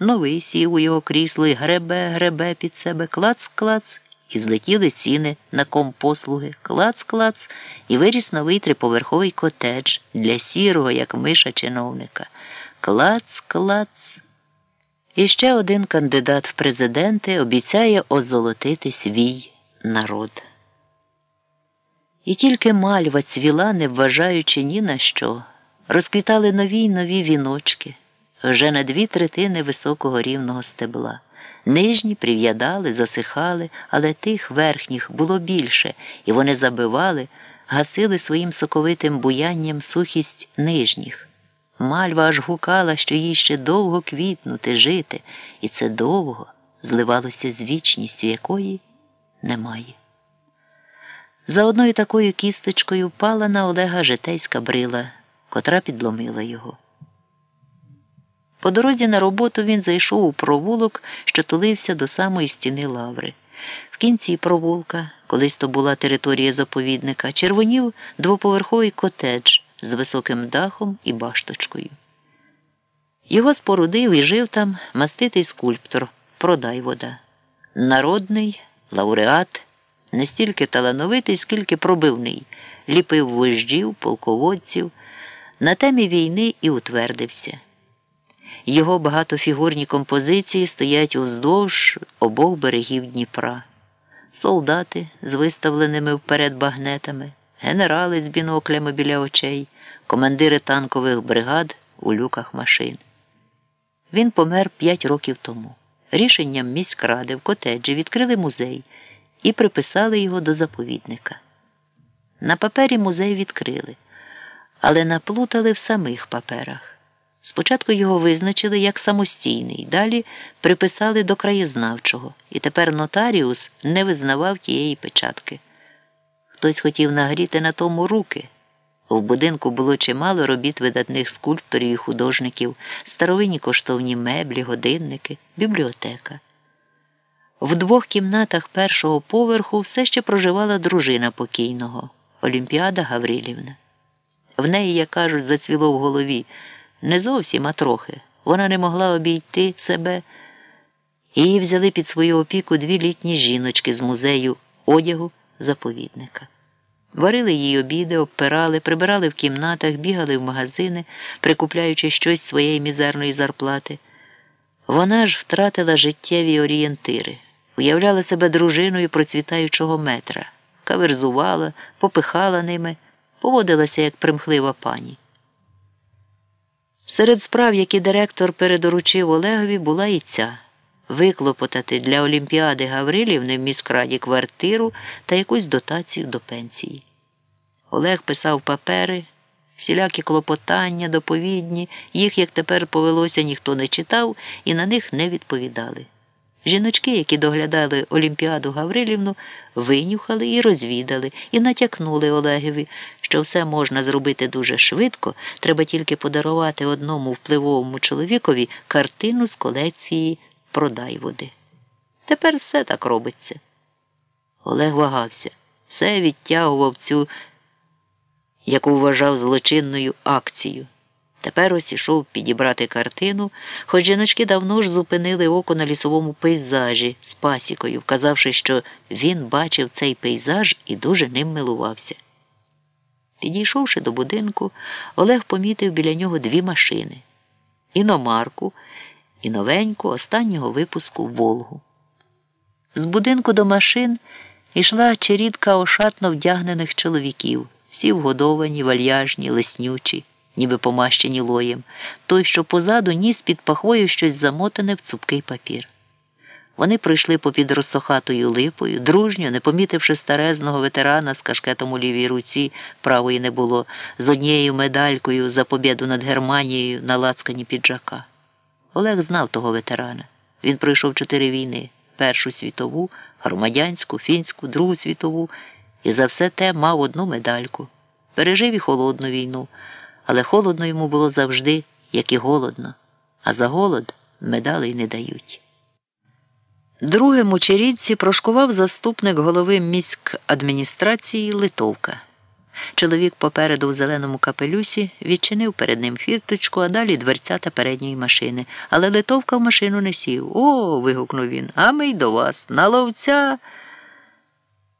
Новий сів у його крісло і гребе, гребе під себе, клац-клац, і злетіли ціни на компослуги, клац-клац, і виріс новий триповерховий котедж для сірого, як миша чиновника. Клац-клац. І ще один кандидат в президенти обіцяє озолотити свій народ. І тільки мальва цвіла, не вважаючи ні на що, розквітали нові й нові віночки, вже на дві третини високого рівного стебла. Нижні прив'ядали, засихали, але тих верхніх було більше, і вони забивали, гасили своїм соковитим буянням сухість нижніх. Мальва аж гукала, що їй ще довго квітнути, жити, і це довго зливалося з вічністю, якої немає. За одною такою кісточкою впала на Олега житейська брила, котра підломила його. По дорозі на роботу він зайшов у провулок, що тулився до самої стіни лаври. В кінці провулка, колись то була територія заповідника, червонів двоповерховий котедж з високим дахом і башточкою. Його спорудив і жив там маститий скульптор Продай вода. Народний лауреат, не стільки талановитий, скільки пробивний, ліпив вождів, полководців, на темі війни і утвердився. Його багатофігурні композиції стоять уздовж обох берегів Дніпра, солдати з виставленими вперед багнетами, генерали з біноклями біля очей, командири танкових бригад у люках машин. Він помер п'ять років тому. Рішенням міськради в котеджі відкрили музей і приписали його до заповідника. На папері музей відкрили, але наплутали в самих паперах. Спочатку його визначили як самостійний, далі приписали до краєзнавчого, і тепер нотаріус не визнавав тієї печатки. Хтось хотів нагріти на тому руки. В будинку було чимало робіт видатних скульпторів і художників, старовинні коштовні меблі, годинники, бібліотека. В двох кімнатах першого поверху все ще проживала дружина покійного Олімпіада Гаврилівна. В неї, як кажуть, зацвіло в голові. Не зовсім, а трохи. Вона не могла обійти себе. Її взяли під свою опіку дві літні жіночки з музею одягу заповідника. Варили їй обіди, обпирали, прибирали в кімнатах, бігали в магазини, прикупляючи щось своєї мізерної зарплати. Вона ж втратила життєві орієнтири, уявляла себе дружиною процвітаючого метра, каверзувала, попихала ними, поводилася як примхлива пані. Серед справ, які директор передоручив Олегові, була і ця виклопотати для Олімпіади Гаврилівни в міськраді квартиру та якусь дотацію до пенсії. Олег писав папери, всілякі клопотання, доповідні, їх, як тепер повелося, ніхто не читав і на них не відповідали. Жіночки, які доглядали Олімпіаду Гаврилівну, винюхали і розвідали, і натякнули Олегові, що все можна зробити дуже швидко, треба тільки подарувати одному впливовому чоловікові картину з колекції Продай води. Тепер все так робиться. Олег вагався, все відтягував цю, яку вважав злочинною акцію. Тепер ось ішов підібрати картину, хоч жіночки давно ж зупинили око на лісовому пейзажі з пасікою, вказавши, що він бачив цей пейзаж і дуже ним милувався. Підійшовши до будинку, Олег помітив біля нього дві машини іномарку і новеньку останнього випуску Волгу. З будинку до машин йшла черідка ошатно вдягнених чоловіків, всі вгодовані, вальяжні, леснючі ніби помащені лоєм, той, що позаду ніс під пахвою щось замотане в цупкий папір. Вони пройшли попід розсохатою липою, дружньо, не помітивши старезного ветерана з кашкетом у лівій руці, правої не було, з однією медалькою за побіду над Германією на лацкані піджака. Олег знав того ветерана. Він пройшов чотири війни Першу світову, громадянську, фінську, Другу світову, і за все те мав одну медальку. Пережив і холодну війну але холодно йому було завжди, як і голодно, а за голод медалей не дають. Другим у Черідці прошкував заступник голови міськадміністрації Литовка. Чоловік попереду в зеленому капелюсі відчинив перед ним фірточку, а далі дверцята передньої машини. Але литовка в машину не сів. О. вигукнув він. А ми й до вас. На ловця.